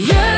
Yeah.